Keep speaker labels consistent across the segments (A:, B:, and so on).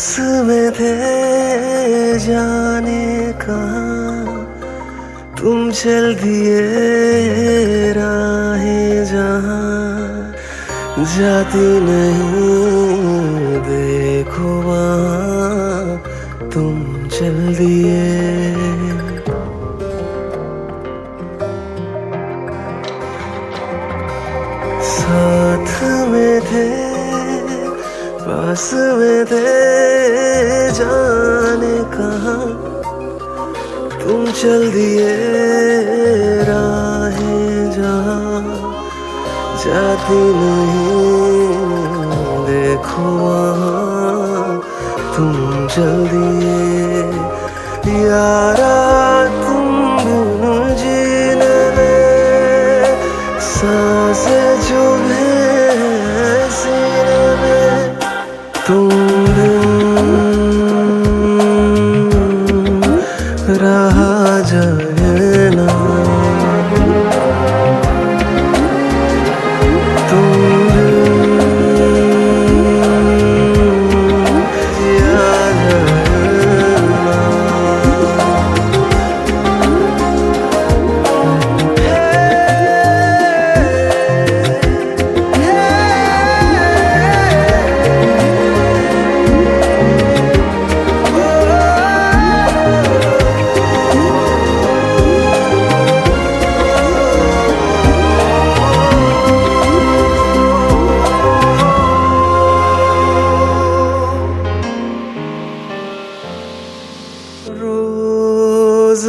A: पास में थे जाने कहा। तुम चल दिए राहें जहाँ। जाती नहीं, देखो वहाँ। तुम चल दिए। पास में थे जाने कहा तुम चल दिए राहें जहाँ जाती नहीं देखो तुम चल दिए। यारा रोज़ाना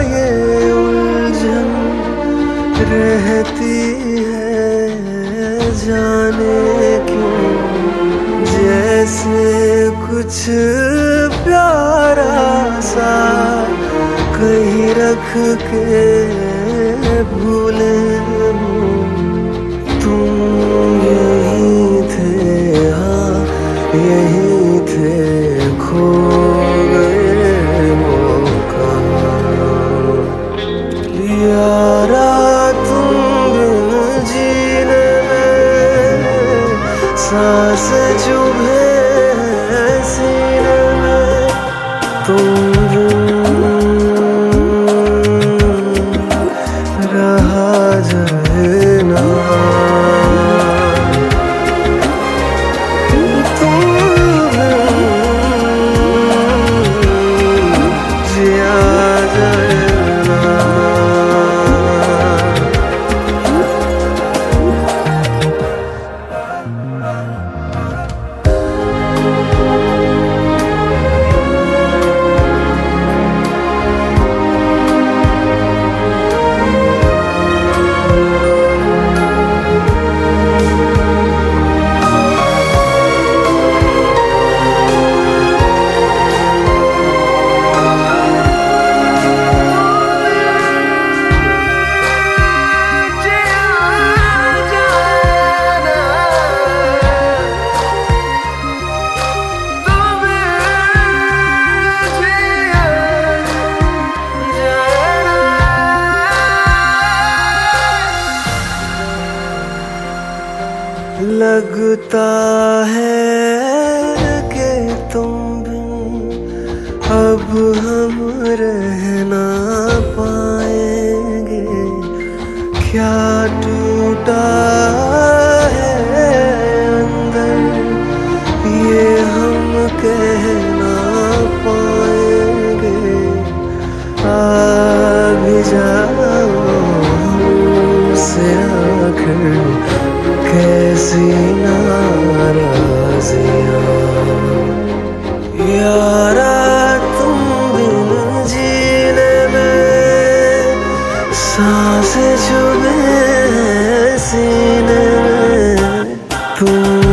A: ये उलझन रहती है जाने क्यों? जैसे कुछ प्यारा सा कहीं रख के भूले। तुम लगता है कि तुम बिन अब हम रहना पाएँगे। क्या टूटा यारा तुम बिन जीने में साँसें चुभे सीने में। तुम